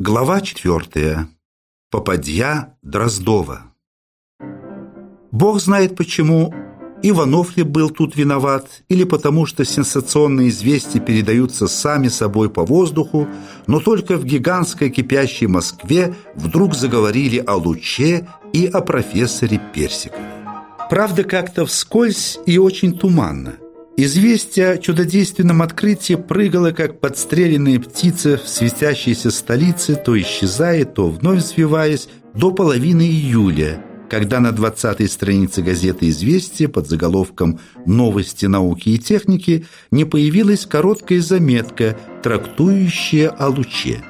Глава четвертая. Попадья Дроздова. Бог знает почему Иванов ли был тут виноват, или потому что сенсационные известия передаются сами собой по воздуху, но только в гигантской кипящей Москве вдруг заговорили о Луче и о профессоре Персикове. Правда, как-то вскользь и очень туманно – Известие о чудодейственном открытии прыгало, как подстреленная птица в светящейся столице, то исчезая, то вновь свиваясь, до половины июля, когда на 20-й странице газеты «Известия» под заголовком «Новости науки и техники» не появилась короткая заметка, трактующая о луче.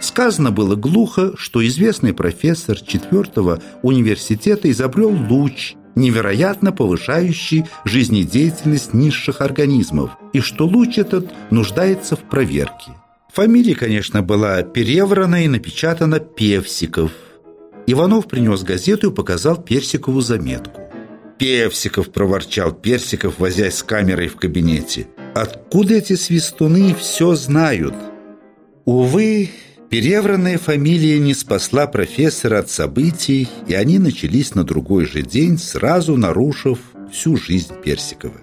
Сказано было глухо, что известный профессор 4-го университета изобрел луч – невероятно повышающий жизнедеятельность низших организмов, и что луч этот нуждается в проверке. Фамилия, конечно, была переврана и напечатана Певсиков. Иванов принес газету и показал Персикову заметку. «Певсиков!» – проворчал Персиков, возясь с камерой в кабинете. «Откуда эти свистуны все знают?» Увы, Перевранная фамилия не спасла профессора от событий, и они начались на другой же день, сразу нарушив всю жизнь Персикова.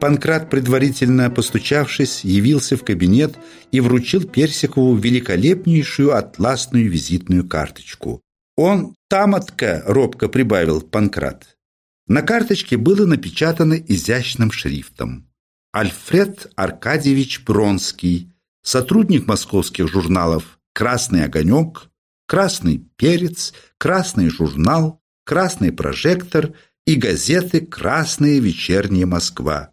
Панкрат, предварительно постучавшись, явился в кабинет и вручил Персикову великолепнейшую атласную визитную карточку. «Он тамотка», — робко прибавил Панкрат. На карточке было напечатано изящным шрифтом. Альфред Аркадьевич Бронский, сотрудник московских журналов красный огонек, красный перец, красный журнал, красный прожектор и газеты «Красная вечерняя Москва».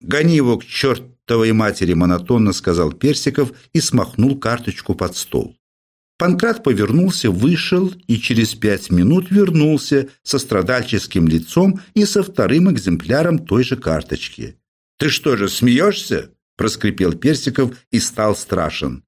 «Гони его к чертовой матери!» монотонно сказал Персиков и смахнул карточку под стол. Панкрат повернулся, вышел и через пять минут вернулся со страдальческим лицом и со вторым экземпляром той же карточки. «Ты что же, смеешься?» – проскрипел Персиков и стал страшен.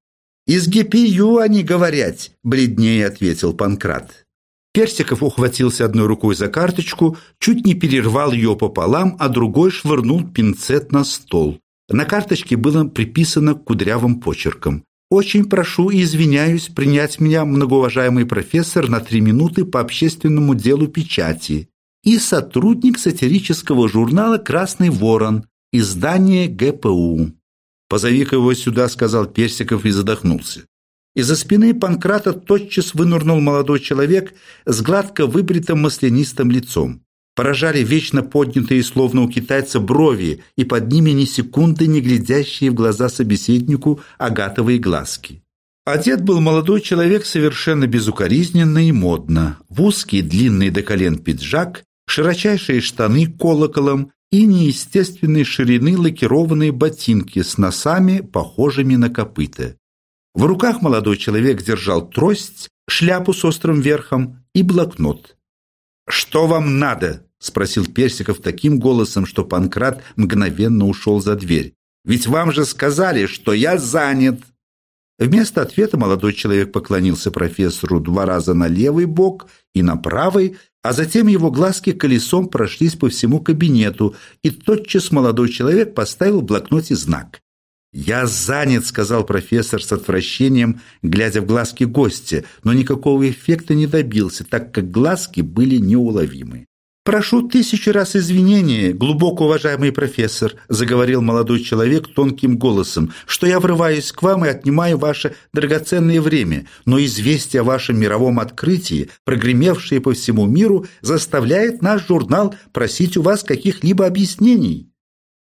«Из ГПЮ они говорят», — бледнее ответил Панкрат. Персиков ухватился одной рукой за карточку, чуть не перервал ее пополам, а другой швырнул пинцет на стол. На карточке было приписано кудрявым почерком. «Очень прошу и извиняюсь принять меня, многоуважаемый профессор, на три минуты по общественному делу печати и сотрудник сатирического журнала «Красный ворон», издание ГПУ». «Позови-ка его сюда», — сказал Персиков и задохнулся. Из-за спины Панкрата тотчас вынурнул молодой человек с гладко выбритым маслянистым лицом. Поражали вечно поднятые, словно у китайца, брови, и под ними ни секунды не глядящие в глаза собеседнику агатовые глазки. Одет был молодой человек совершенно безукоризненно и модно. В узкий, длинный до колен пиджак, широчайшие штаны колоколом и неестественной ширины лакированные ботинки с носами, похожими на копыта. В руках молодой человек держал трость, шляпу с острым верхом и блокнот. «Что вам надо?» – спросил Персиков таким голосом, что Панкрат мгновенно ушел за дверь. «Ведь вам же сказали, что я занят!» Вместо ответа молодой человек поклонился профессору два раза на левый бок и на правый, а затем его глазки колесом прошлись по всему кабинету, и тотчас молодой человек поставил в блокноте знак. «Я занят», — сказал профессор с отвращением, глядя в глазки гостя, но никакого эффекта не добился, так как глазки были неуловимы. «Прошу тысячу раз извинения, глубоко уважаемый профессор», заговорил молодой человек тонким голосом, «что я врываюсь к вам и отнимаю ваше драгоценное время, но известие о вашем мировом открытии, прогремевшее по всему миру, заставляет наш журнал просить у вас каких-либо объяснений».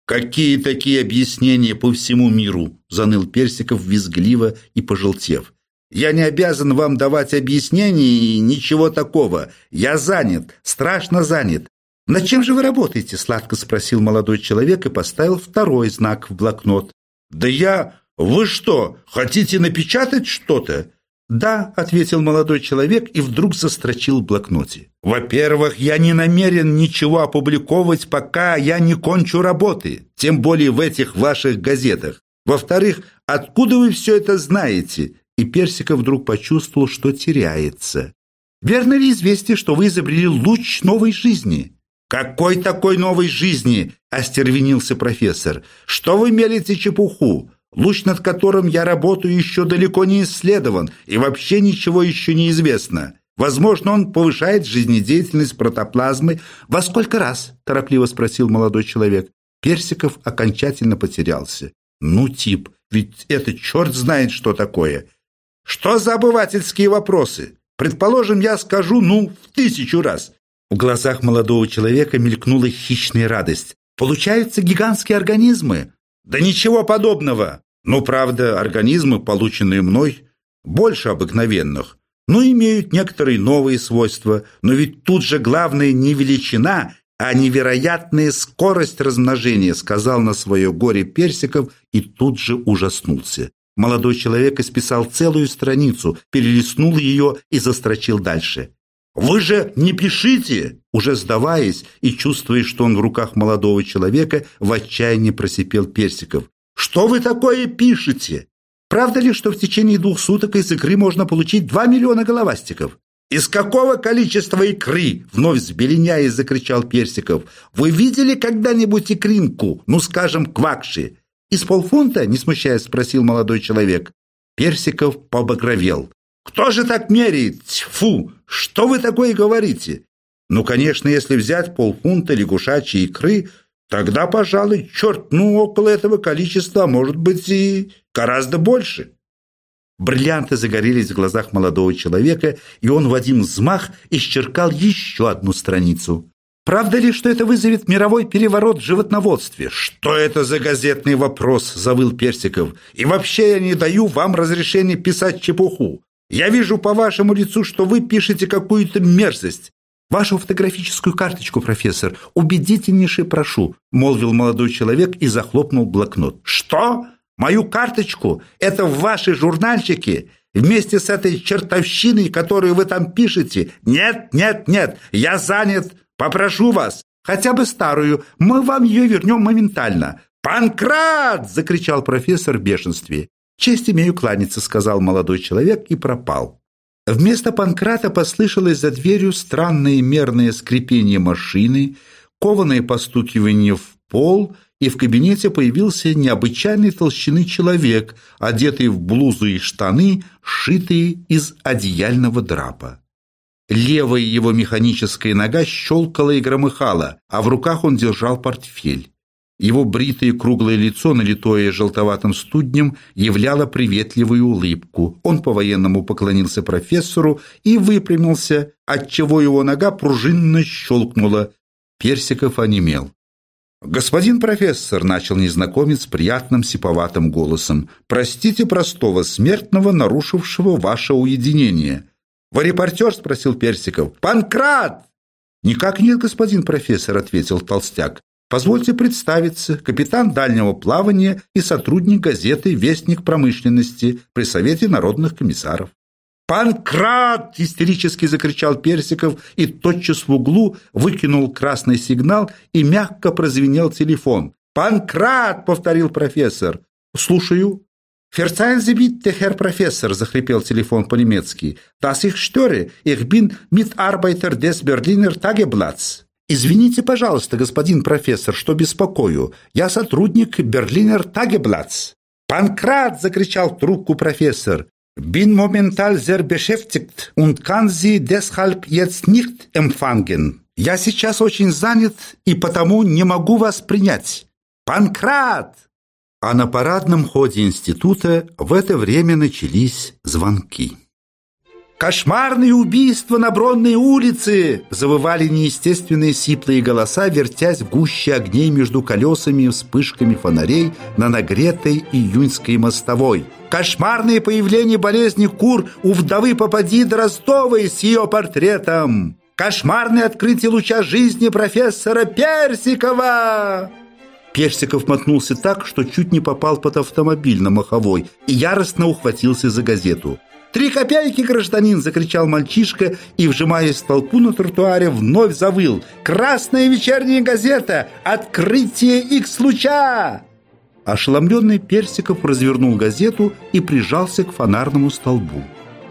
«Какие такие объяснения по всему миру?» заныл Персиков визгливо и пожелтев. Я не обязан вам давать объяснений и ничего такого. Я занят, страшно занят. «Над чем же вы работаете?» – сладко спросил молодой человек и поставил второй знак в блокнот. «Да я... Вы что, хотите напечатать что-то?» «Да», – ответил молодой человек и вдруг застрочил в блокноте. «Во-первых, я не намерен ничего опубликовывать, пока я не кончу работы, тем более в этих ваших газетах. Во-вторых, откуда вы все это знаете? И Персиков вдруг почувствовал, что теряется. «Верно ли известие, что вы изобрели луч новой жизни?» «Какой такой новой жизни?» – остервенился профессор. «Что вы мелите чепуху? луч над которым я работаю еще далеко не исследован, и вообще ничего еще не известно. Возможно, он повышает жизнедеятельность протоплазмы. Во сколько раз? торопливо спросил молодой человек. Персиков окончательно потерялся. Ну, тип, ведь это черт знает, что такое. Что за обывательские вопросы? Предположим, я скажу, ну, в тысячу раз. В глазах молодого человека мелькнула хищная радость. Получаются гигантские организмы. Да ничего подобного. Ну, правда, организмы, полученные мной, больше обыкновенных но имеют некоторые новые свойства. Но ведь тут же главное не величина, а невероятная скорость размножения, сказал на свое горе Персиков и тут же ужаснулся. Молодой человек исписал целую страницу, перелистнул ее и застрочил дальше. «Вы же не пишите!» Уже сдаваясь и чувствуя, что он в руках молодого человека, в отчаянии просипел Персиков. «Что вы такое пишете? Правда ли, что в течение двух суток из икры можно получить 2 миллиона головастиков? «Из какого количества икры?» — вновь сбеленяясь закричал Персиков. «Вы видели когда-нибудь икринку, ну, скажем, квакши?» «Из полфунта?» — не смущаясь, спросил молодой человек. Персиков побагровел. «Кто же так меряет? Фу! Что вы такое говорите?» «Ну, конечно, если взять полфунта лягушачьей икры, Тогда, пожалуй, черт, ну, около этого количества, может быть, и гораздо больше. Бриллианты загорелись в глазах молодого человека, и он в один взмах исчеркал еще одну страницу. «Правда ли, что это вызовет мировой переворот в животноводстве?» «Что это за газетный вопрос?» – завыл Персиков. «И вообще я не даю вам разрешения писать чепуху. Я вижу по вашему лицу, что вы пишете какую-то мерзость. «Вашу фотографическую карточку, профессор, убедительнейше прошу», молвил молодой человек и захлопнул блокнот. «Что? Мою карточку? Это в вашей журнальчике? Вместе с этой чертовщиной, которую вы там пишете? Нет, нет, нет, я занят. Попрошу вас, хотя бы старую, мы вам ее вернем моментально». «Панкрат!» – закричал профессор в бешенстве. «Честь имею кланяться», – сказал молодой человек и пропал. Вместо Панкрата послышалось за дверью странное мерное скрипение машины, кованое постукивание в пол, и в кабинете появился необычайной толщины человек, одетый в блузу и штаны, сшитые из одеяльного драпа. Левая его механическая нога щелкала и громыхала, а в руках он держал портфель. Его бритое круглое лицо, налитое желтоватым студнем, являло приветливую улыбку. Он по-военному поклонился профессору и выпрямился, отчего его нога пружинно щелкнула. Персиков онемел. «Господин профессор», — начал незнакомец приятным сиповатым голосом, «простите простого смертного, нарушившего ваше уединение». «Вы репортер?» — спросил Персиков. «Панкрат!» «Никак нет, господин профессор», — ответил толстяк. Позвольте представиться, капитан дальнего плавания и сотрудник газеты «Вестник промышленности» при Совете народных комиссаров. «Панкрат!» – истерически закричал Персиков и тотчас в углу выкинул красный сигнал и мягко прозвенел телефон. «Панкрат!» – повторил профессор. «Слушаю». «Verzeihen Sie bitte, Herr Professor», – захрипел телефон по-немецки. «Das ich störe. Ich bin Mitarbeiter des Berliner Tageblatts». «Извините, пожалуйста, господин профессор, что беспокою. Я сотрудник Берлинер Тагеблац». «Панкрат!» – закричал трубку профессор. «Bin momentan sehr beschäftigt und kann Sie deshalb jetzt nicht empfangen». «Я сейчас очень занят и потому не могу вас принять». «Панкрат!» А на парадном ходе института в это время начались звонки. «Кошмарные убийства на Бронной улице!» Завывали неестественные сиплые голоса, вертясь в гуще огней между колесами и вспышками фонарей на нагретой июньской мостовой. «Кошмарное появление болезни кур у вдовы Попади Дроздовой с ее портретом!» «Кошмарное открытие луча жизни профессора Персикова!» Персиков мотнулся так, что чуть не попал под автомобиль на Маховой и яростно ухватился за газету. «Три копейки, гражданин!» – закричал мальчишка и, вжимаясь в толпу на тротуаре, вновь завыл. «Красная вечерняя газета! Открытие Икс-луча!» Ошеломленный Персиков развернул газету и прижался к фонарному столбу.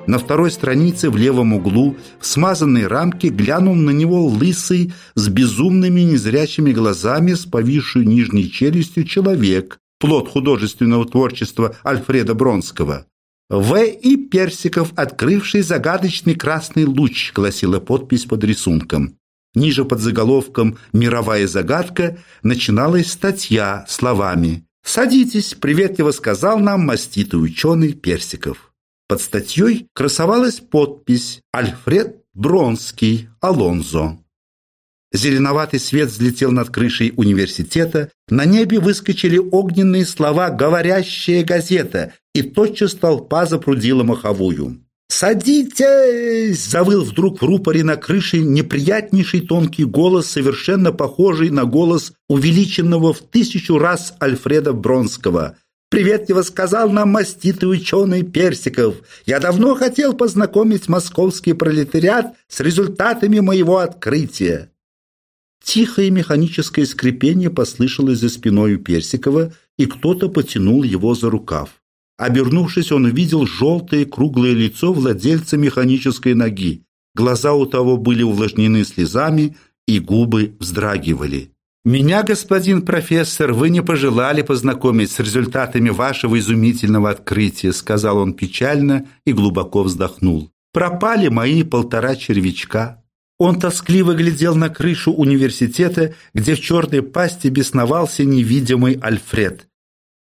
На второй странице в левом углу в смазанной рамке глянул на него лысый с безумными незрячими глазами с повисшей нижней челюстью человек плод художественного творчества Альфреда Бронского. «В. и Персиков, открывший загадочный красный луч», гласила подпись под рисунком. Ниже под заголовком «Мировая загадка» начиналась статья словами «Садитесь», — приветливо сказал нам маститый ученый Персиков. Под статьей красовалась подпись «Альфред Бронский, Алонзо». Зеленоватый свет взлетел над крышей университета, на небе выскочили огненные слова «говорящая газета», и тотчас толпа запрудила маховую. «Садитесь!» – завыл вдруг в рупоре на крыше неприятнейший тонкий голос, совершенно похожий на голос увеличенного в тысячу раз Альфреда Бронского. «Приветливо сказал нам маститый ученый Персиков. Я давно хотел познакомить московский пролетариат с результатами моего открытия». Тихое механическое скрипение послышалось за спиной у Персикова, и кто-то потянул его за рукав. Обернувшись, он увидел желтое круглое лицо владельца механической ноги. Глаза у того были увлажнены слезами, и губы вздрагивали. «Меня, господин профессор, вы не пожелали познакомить с результатами вашего изумительного открытия», сказал он печально и глубоко вздохнул. «Пропали мои полтора червячка». Он тоскливо глядел на крышу университета, где в черной пасти бесновался невидимый Альфред.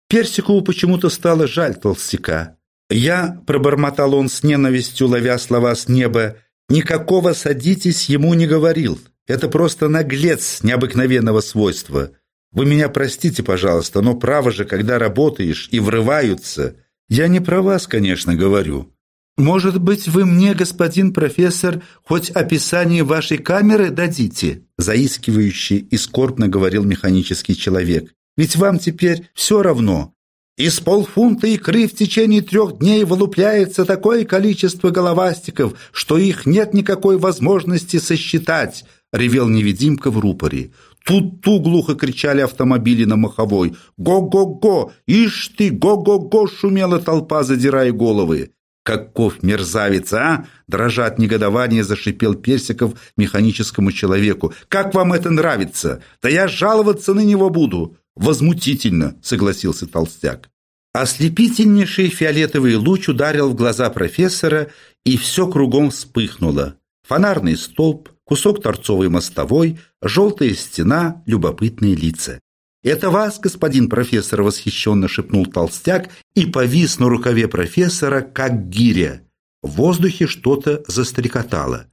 Персикову почему-то стало жаль толстяка. «Я», — пробормотал он с ненавистью, ловя слова с неба, «никакого садитесь ему не говорил. Это просто наглец необыкновенного свойства. Вы меня простите, пожалуйста, но право же, когда работаешь и врываются. Я не про вас, конечно, говорю. Может быть, вы мне, господин профессор, хоть описание вашей камеры дадите?» Заискивающий и скорбно говорил механический человек. Ведь вам теперь все равно. Из полфунта икры в течение трех дней вылупляется такое количество головастиков, что их нет никакой возможности сосчитать, ревел невидимка в рупоре. Тут-ту глухо кричали автомобили на маховой. «Го-го-го! Ишь ты! Го-го-го!» шумела толпа, задирая головы. «Каков мерзавец, а!» Дрожа от негодования, зашипел Персиков механическому человеку. «Как вам это нравится? Да я жаловаться на него буду!» «Возмутительно», — согласился толстяк. Ослепительнейший фиолетовый луч ударил в глаза профессора, и все кругом вспыхнуло. Фонарный столб, кусок торцовой мостовой, желтая стена, любопытные лица. «Это вас, господин профессор!» — восхищенно шепнул толстяк и повис на рукаве профессора, как гиря. В воздухе что-то застрекотало.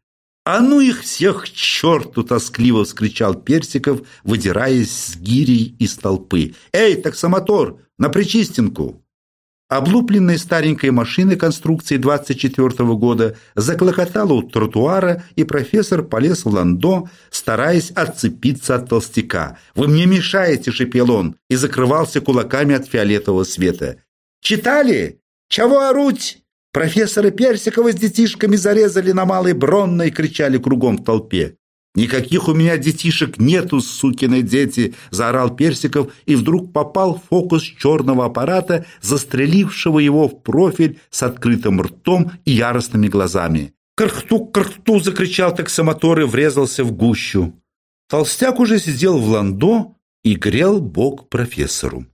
«А ну их всех черту!» – тоскливо вскричал Персиков, выдираясь с гирей из толпы. «Эй, таксомотор, на Причистинку!» Облупленная старенькая машина конструкции 24 -го года заклокотала у тротуара, и профессор полез в ландо, стараясь отцепиться от толстяка. «Вы мне мешаете!» – шепел он, и закрывался кулаками от фиолетового света. «Читали? Чего оруть?» Профессора Персикова с детишками зарезали на Малой Бронной, кричали кругом в толпе. «Никаких у меня детишек нету, сукины дети!» – заорал Персиков и вдруг попал в фокус черного аппарата, застрелившего его в профиль с открытым ртом и яростными глазами. «Кархту, кархту!» – закричал таксомотор и врезался в гущу. Толстяк уже сидел в ландо и грел бок профессору.